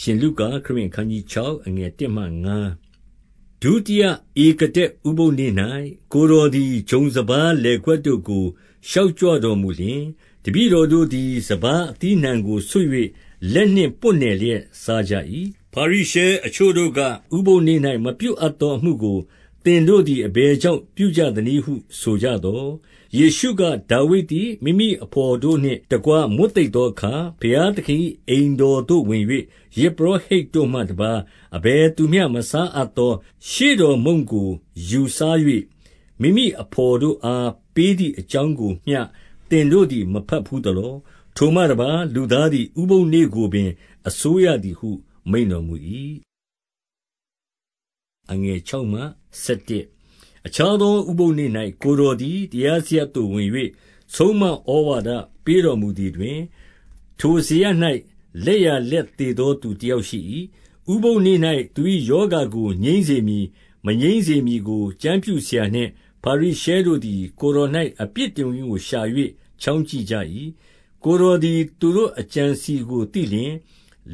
ရှင်လုကာခရစ်အခန်းကြီး6အငယ်1မှ5ဒုတိယဧကတဲ့ဥပုသ်နေ့၌ကိုတော်သည်ဂျုံစပါးလေခွက်တို့ကိုရှောက်ကြွတော်မူလျင်တပည့်တော်တို့သည်စပါးအသီးနှံကိုဆွ၍လက်နှင့်ပွတ်နယ်လျက်စားကြ၏ဖာရိရှဲအချို့တို့ကဥပုသ်နေ့၌မပြုအပ်သောအမှုကိုသ င်တို့သည် အဘယ်ကြောင့် ပြုကြသနည်းဟု ဆိုကြသော် ယေရှုက ဒါဝိဒ်သည် မိမိအဘော်တို့နှင့်တကွ မွတ်သိပ်သောအခါ ဘုရားသခင်၏အိမ်တော်သို့ဝင်၍ယဇ်ပုရောဟိတ်တို့မှတပါး အဘယ်သူမျှ မစားအပ်သော ရှေ့တော်မုန့်ကို ယူစား၍မိမိအဘော်တို့အား ပေးသည်အကြောင်းကိုမျှ သင်တို့သည် မဘတ်ဘူးသလော။ထိုမှတပါး လူသားသည် ဥပုသ်နေ့ကိုပင် အစိုးရသည်ဟု မိန့်တော်မူ၏ အခြားသောဥပုသ်နေ့၌ကိုယ်တော်သည်တရားစရပ်သို့ဝင်၍ဆုံးမဩဝါဒပေးတော်မူသည်တွင်၊ထိုစရပ်၌လက်ျာလက်သေသောသူတယောက်ရှိ၏။ဥပုသ်နေ့၌သူ၏ရောဂါကိုငြိမ်းစေမည်မငြိမ်းစေမည်ကိုကျမ်းပြုဆရာနှင့်ဖာရိရှဲတို့သည်ကိုယ်တော်၌အပြစ်တင်ခြင်းကိုရှာ၍ချောင်းကြည့်ကြ၏။ကိုယ်တော်သည်သူတို့အကြံအစည်ကိုသိလျှင်၊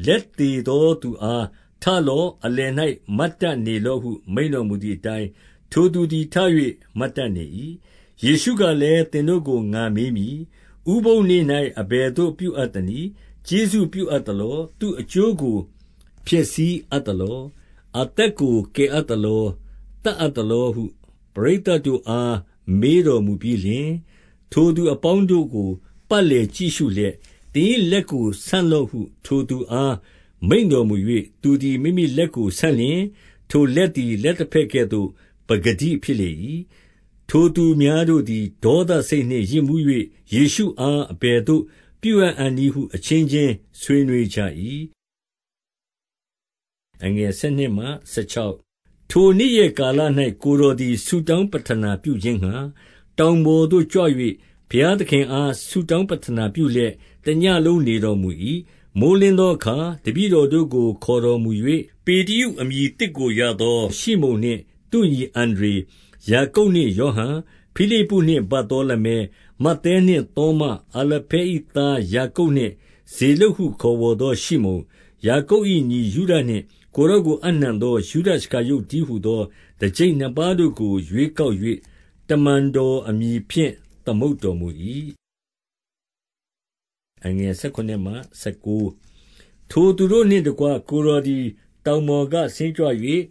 လက်သေသောသူအား ထလော့ အလယ်၌မတ်တတ်နေလော့ဟု မိန့်တော်မူသည်အတိုင်း ထိုသူသည် ထ၍မတ်တတ်နေ၏။ယေရှုကလည်း၊သင်တို့ကို ငါမေးမည်။ဥပုသ်နေ့၌အဘယ်သို့ ပြုအပ်သနည်း။ကျေးဇူးပြုအပ်သလော။သူ့အကျိုးကို ဖျက်ဆီးအပ်သလော။အသက်ကို ကယ်အပ်သလော။သတ်အပ်သလောဟု ပရိသတ်တို့အား မေးတော်မူပြီးလျှင်၊ထိုသူအပေါင်းတို့ကို ပတ်လည်ကြည့်ရှုလျက်၊သင်၏လက်ကို ဆန့်လော့ဟု ထိုသူအား မိန့်တော်မူ၍၊သူသည် မိမိလက်ကိုဆန့်လျှင်၊ထိုလက်သည် လက်တဘက်ကဲ့သို့ ပကတိဖြစ်လေ၏။ထိုသူများတို့သည် ဒေါသစိတ်နှင့်ယစ်မူး၍ယေရှုအား အဘယ်သို့ ပြုအံ့အံ့နည်းဟု အချင်းချင်း ဆွေးနွေးကြ၏။ထိုနေ့ရက်ကာလ၌ကိုယ်တော်သည် ဆုတောင်းပဌနာပြုခြင်းငှါ တောင်ပေါ်သို့ကြွ၍ဘုရားသခင်အား ဆုတောင်းပဌနာပြုလျက် တညဉ့်လုံးနေတော်မူ၏။ မိုဃ်းလင်းသောအခါ တပည့်တော်တို့ကို ခေါ်တော်မူ၍ပေတရုအမည်သစ်ကိုရသော ရှိမုန်နှင့် သူ့ညီအန္ဒြေ၊ယာကုပ်နှင့်ယောဟန်၊ဖိလိပ္ပုနှင့် ဗာသောလမဲ၊မဿဲနှင့်သောမ၊အာလဖဲ၏သားယာကုပ်နှင့် ဇေလုပ်ဟုခေါ်ဝေါ်သော ရှိမုန်၊ယာကုပ်၏ညီယုဒနှင့် ကိုယ်တော်ကို အပ်နှံသော ယုဒရှကာရုတ်တည်းဟူသော တကျိပ်နှစ်ပါးတို့ကို ရွေးကောက်၍တမန်တော်အမည်ဖြင့် သမုတ်တော်မူ၏။ ထိုသူတို့နှင့်တကွ ကိုယ်တော်သည် တောင်ပေါ်က ဆင်းကြွ၍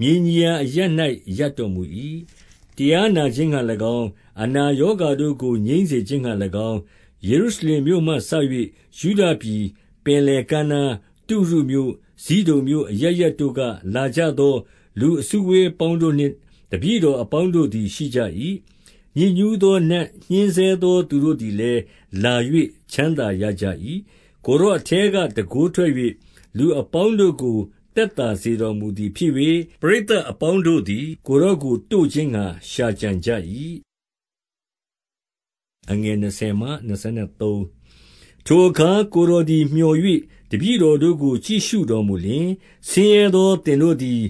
မြေညီရာအရပ်၌ရပ်တော်မူ၏။တရားနာခြင်းငှါ၎င်း၊အနာရောဂါတို့ကို ငြိမ်းစေခြင်းငှါ၎င်း၊ယေရုရှလင်မြို့မှစ၍ယုဒပြည်၊ပင်လယ်ကမ်းနား၊တုရုမြို့၊ဇိဒုန်မြို့အရပ်ရပ်တို့က လာကြသော လူအစုအဝေးအပေါင်းတို့နှင့် တပည့်တော်အပေါင်းတို့သည် ရှိကြ၏။ ညစ်ညူးသောနတ်ညှဉ်းဆဲသောသူတို့သည်လည်း လာ၍ချမ်းသာရကြ၏။ကိုယ်တော်အထဲက တန်ခိုးထွက်၍လူအပေါင်းတို့ကို သက်သာစေတော်မူသည်ဖြစ်၍၊ပရိသတ်အပေါင်းတို့သည် ကိုယ်တော်ကို တို့ခြင်းငှါ ရှာကြံကြ၏။ထိုအခါ ကိုယ်တော်သည် မြော်၍တပည့်တော်တို့ကို ကြည့်ရှုတော်မူလျှင်၊ဆင်းရဲသောသင်တို့သည်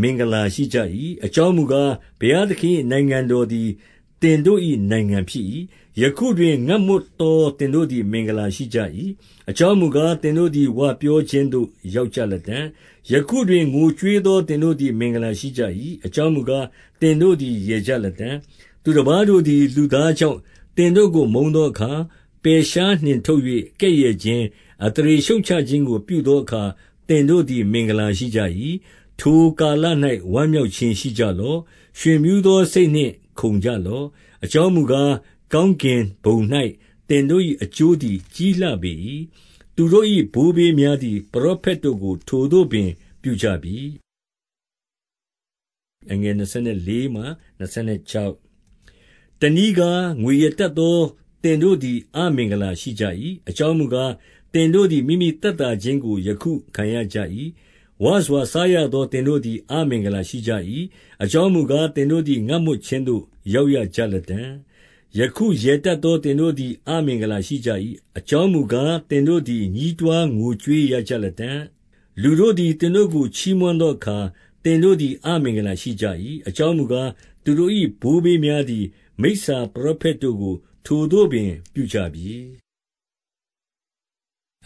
မင်္ဂလာရှိကြ၏။အကြောင်းမူကား၊ဘုရားသခင်၏နိုင်ငံတော်သည် သင်တို့၏နိုင်ငံဖြစ်၏။ယခုတွင် ငတ်မွတ်သော သင်တို့သည် မင်္ဂလာရှိကြ၏။အကြောင်းမူကား၊သင်တို့သည် ဝပြောခြင်းသို့ ရောက်ကြလတံ့။ယခုတွင် ငိုကြွေးသော သင်တို့သည် မင်္ဂလာရှိကြ၏။အကြောင်းမူကား၊သင်တို့သည် ရယ်ကြလတံ့။သူတပါးတို့သည် လူသားကြောင့် သင်တို့ကို မုန်းသောအခါ၊ပယ်ရှားနှင်ထုတ်၍ကဲ့ရဲ့ခြင်း၊အသရေရှုတ်ချခြင်းကို ပြုသောအခါ သင်တို့သည် မင်္ဂလာရှိကြ၏။ထိုကာလ၌ဝမ်းမြောက်ခြင်းရှိကြလော့။ရွှင်မြူးသောစိတ်နှင့် ခုန်ကြလော့။အကြောင်းမူကား၊ကောင်းကင်ဘုံ၌သင်တို့၏အကျိုးသည် ကြီးလှပေ၏။သူတို့၏ဘိုးဘေးများသည် ပရောဖက်တို့ကို ထိုသို့ပင်ပြုကြပြီ။တနည်းကား၊ငွေရတတ်သော သင်တို့သည် အမင်္ဂလာရှိကြ၏။အကြောင်းမူကား၊သင်တို့သည် မိမိသက်သာခြင်းကို ယခုခံရကြ၏။ ဝစွာစားရသောသင်တို့သည် အမင်္ဂလာရှိကြ၏။အကြောင်းမူကား၊သင်တို့သည် ငတ်မွတ်ခြင်းသို့ ရောက်ရကြလတံ့။ယခုရယ်တတ်သော သင်တို့သည် အမင်္ဂလာရှိကြ၏။အကြောင်းမူကား၊သင်တို့သည် ညည်းတွားငိုကြွေးရကြလတံ့။လူတို့သည် သင်တို့ကို ချီးမွမ်းသောအခါ သင်တို့သည် အမင်္ဂလာရှိကြ၏။အကြောင်းမူကား၊သူတို့၏ဘိုးဘေးများသည် မိစ္ဆာပရောဖက်တို့ကို ထိုသို့ပင်ပြုကြပြီ။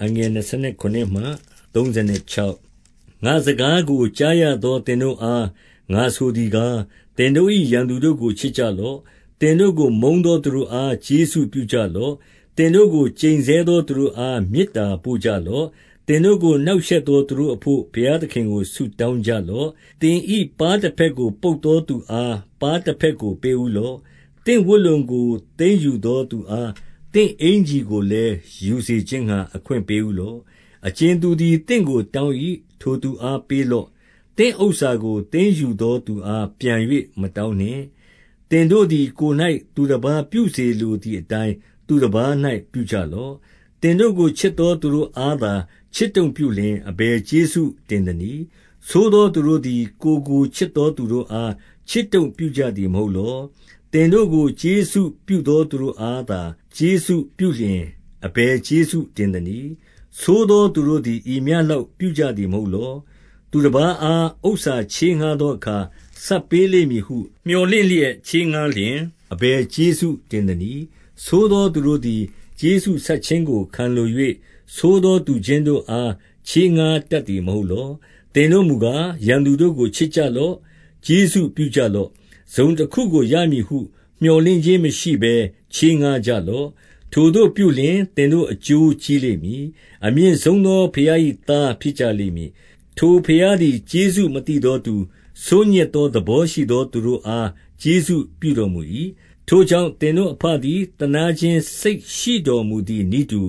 36 ငါစကားကို ကြားရသော သင်တို့အား ငါဆိုသည်ကား၊သင်တို့၏ရန်သူတို့ကို ချစ်ကြလော့။သင်တို့ကို မုန်းသောသူတို့အား ကျေးဇူးပြုကြလော့။သင်တို့ကို ကျိန်ဆဲသောသူတို့အား မေတ္တာပို့ကြလော့။သင်တို့ကို နှောင့်ရှက်သော သူတို့အဘို့ ဘုရားသခင်ကို ဆုတောင်းကြလော့။သင်၏ပါးတဘက်ကို ပုတ်သောသူအား ပါးတဘက်ကို ပေးဦးလော့။သင့်ဝတ်လုံကို သိမ်းယူသောသူအား သင့်အင်္ကျီကိုလည်း ယူစေခြင်းငှါ အခွင့်ပေးဦးလော့။ အကြင်သူသည်သင့်ကိုတောင်း၏။ထိုသူအားပေးလော့။သင့်ဥစ္စာကိုသိမ်းယူသောသူအားပြန်၍မတောင်းနှင့်။သင်တို့သည်ကိုယ်၌သူတပါးပြုစေလိုသည်အတိုင်းသူတပါး၌ပြုကြလော့။သင်တို့ကိုချစ်သောသူတို့အားသာချစ်တုံ့ပြုလျှင်အဘယ်ကျေးဇူးတင်သနည်း။ဆိုးသောသူတို့သည်ကိုယ်ကိုချစ်သောသူတို့အားချစ်တုံ့ပြုကြသည်မဟုတ်လော။သင်တို့ကိုကျေးဇူးပြုသောသူတို့အားသာကျေးဇူးပြုလျှင်အဘယ်ကျေးဇူးတင်သနည်း။ ဆိုးသောသူတို့သည် ဤမျှလောက်ပြုကြသည်မဟုတ်လော။သူတပါးအား ဥစ္စာချေးငှါးသောအခါ ဆပ်ပေးလိမ့်မည်ဟု မြော်လင့်လျက် ချေးငှါးလျှင် အဘယ်ကျေးဇူးတင်သနည်း။ဆိုးသောသူတို့သည် ကျေးဇူးဆပ်ခြင်းကို ခံလို၍ဆိုးသောသူချင်းတို့အား ချေးငှါးတတ်သည် မဟုတ်လော။သင်တို့မူကား၊ရန်သူတို့ကို ချစ်ကြလော့။ကျေးဇူးပြုကြလော့။တစုံတခုကိုရမည်ဟု မြော်လင့်ခြင်းမရှိဘဲ ချေးငှါးကြလော့။ ထိုသို့ပြုလျှင် သင်တို့အကျိုးကြီးလိမ့်မည်။အမြင့်ဆုံးသော ဘုရား၏သားဖြစ်ကြလိမ့်မည်။ထိုဘုရားသည် ကျေးဇူးမသိသောသူ၊ဆိုးညစ်သော သဘောရှိသော သူတို့အား ကျေးဇူးပြုတော်မူ၏။ထိုကြောင့် သင်တို့အဘသည် သနားခြင်းစိတ်ရှိတော်မူသည်နည်းတူ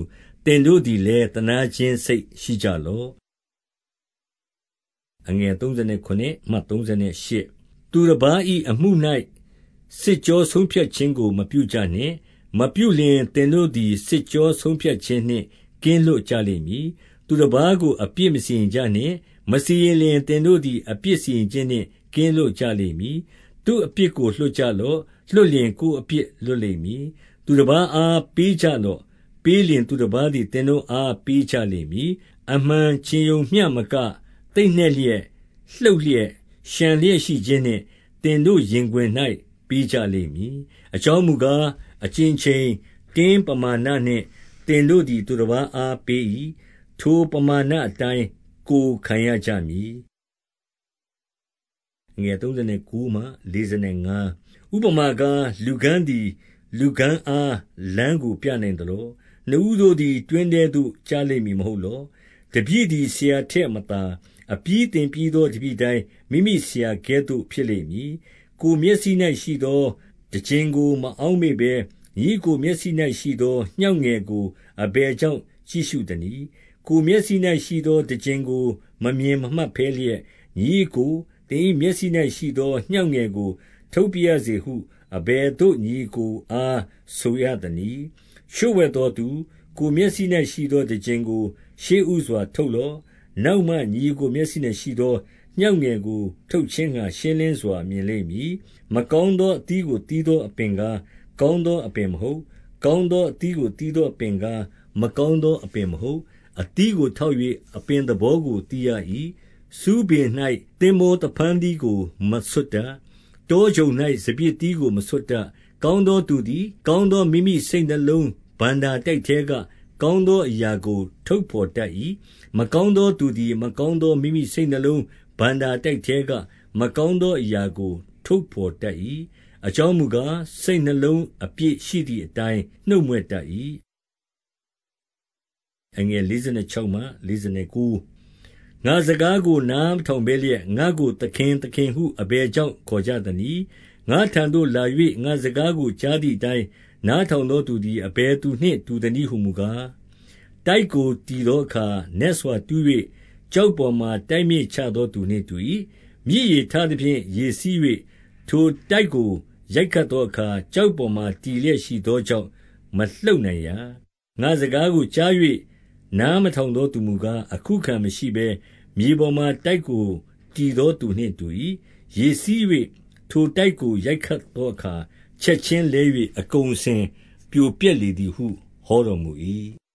သင်တို့သည်လည်း သနားခြင်းစိတ်ရှိကြလော့။သူတပါး၏အမှု၌စစ်ကြောဆုံးဖြတ်ခြင်းကို မပြုကြနှင့်။ မပြုလျှင်သင်တို့သည် စစ်ကြောဆုံးဖြတ်ခြင်းနှင့် ကင်းလွတ်ကြလိမ့်မည်။သူတပါးကို အပြစ်မစီရင်ကြနှင့်။မစီရင်လျှင် သင်တို့သည် အပြစ်စီရင်ခြင်းနှင့် ကင်းလွတ်ကြလိမ့်မည်။သူ့အပြစ်ကို လွှတ်ကြလော့။လွှတ်လျှင် ကိုယ်အပြစ်လွတ်လိမ့်မည်။သူတပါးအား ပေးကြလော့။ပေးလျှင် သူတပါးသည် သင်တို့အား ပေးကြလိမ့်မည်။အမှန်ခြင်ရုံမျှမက သိပ်နှက်လျက်၊လှုပ်လျက်၊လျှံလျက်ရှိခြင်းနှင့် သင်တို့ရင်ခွင်၌ပေးကြလိမ့်မည်။အကြောင်းမူကား၊ အကြင်ချိန်၊တင်းပမာဏနှင့် သင်တို့သည် သူတပါးအား ပေး၏။ထိုပမာဏအတိုင်း ကိုယ်ခံရကြမည်။ဥပမာကား၊လူကန်းသည် လူကန်းအား လမ်းကို ပြနိုင်သလော။နှစ်ဦးတို့သည် တွင်းထဲသို့ ကျလိမ့်မည် မဟုတ်လော။တပည့်သည် ဆရာထက်မသာ။အပြီးသင်ပြီးသော တပည့်တိုင်း မိမိဆရာကဲ့သို့ ဖြစ်လိမ့်မည်။ကိုယ်မျက်စိ၌ရှိသော တံကျင်ကို မအောက်မေ့ဘဲ၊ညီအစ်ကိုမျက်စိ၌ရှိသော ငြောင့်ငယ်ကို အဘယ်ကြောင့် ကြည့်ရှုသနည်း။ကိုယ်မျက်စိ၌ရှိသောတံကျင်ကို မမြင်မမှတ်ဘဲလျက်၊ညီအစ်ကို၊သင်၏မျက်စိ၌ရှိသော ငြောင့်ငယ်ကို ထုတ်ပါရစေဟု အဘယ်သို့ ညီအစ်ကိုအား ဆိုရသနည်း။လျှို့ဝှက်သောသူ၊ကိုယ်မျက်စိ၌ရှိသောတံကျင်ကို ရှေ့ဦးစွာ ထုတ်လော့။နောက်မှ ညီအစ်ကိုမျက်စိ၌ရှိသော ငြောင့်ငယ်ကို ထုတ်ခြင်းငှါ ရှင်းလင်းစွာ မြင်လိမ့်မည်။မကောင်းသောအသီးကို သီးသောအပင်ကား ကောင်းသောအပင်မဟုတ်။ကောင်းသောအသီးကို သီးသောအပင်ကား မကောင်းသောအပင်မဟုတ်။အသီးကိုထောက်၍အပင်သဘောကို သိရ၏။ဆူးပင်၌သင်္ဘောသဖန်းသီးကို မဆွတ်တတ်။တောချုံ၌စပျစ်သီးကို မဆွတ်တတ်။ကောင်းသောသူသည် ကောင်းသောမိမိစိတ်နှလုံးဘဏ္ဍာတိုက်ထဲက ကောင်းသောအရာကို ထုတ်ဘော်တတ်၏။မကောင်းသောသူသည် မကောင်းသောမိမိစိတ်နှလုံး ဘဏ္ဍာတိုက်ထဲက မကောင်းသောအရာကို ထုတ်ဘော်တတ်၏။အကြောင်းမူကား၊စိတ်နှလုံးအပြည့်ရှိသည်အတိုင်း နှုတ်မြွက်တတ်၏။ငါ့စကားကို နားမထောင်ဘဲလျက်၊ငါ့ကို သခင်၊သခင်ဟု အဘယ်ကြောင့် ခေါ်ကြသနည်း။ငါ့ထံသို့လာ၍ငါ့စကားကိုကြားသည်အတိုင်း နားထောင်သောသူသည် အဘယ်သူနှင့် တူသနည်းဟူမူကား၊တိုက်ကိုတည်သောအခါ နက်စွာတူး၍ ကျောက်ပေါ်မှာ တိုက်မြစ်ချသောသူနှင့်တူ၏။မြစ်ရေထသဖြင့် ရေစီး၍ထိုတိုက်ကို ရိုက်ခတ်သောအခါ ကျောက်ပေါ်မှာ တည်လျက်ရှိသောကြောင့် မလှုပ်နိုင်ရာ။ငါ့စကားကိုကြား၍နားမထောင်သောသူမူကား၊အခုအခံမရှိဘဲ မြေပေါ်မှာ တိုက်ကိုတည်သောသူနှင့်တူ၏။ရေစီး၍ထိုတိုက်ကို ရိုက်ခတ်သောအခါ ချက်ခြင်းလဲ၍အကုန်အစင်ပြိုပျက်လေသည်ဟု ဟောတော်မူ၏။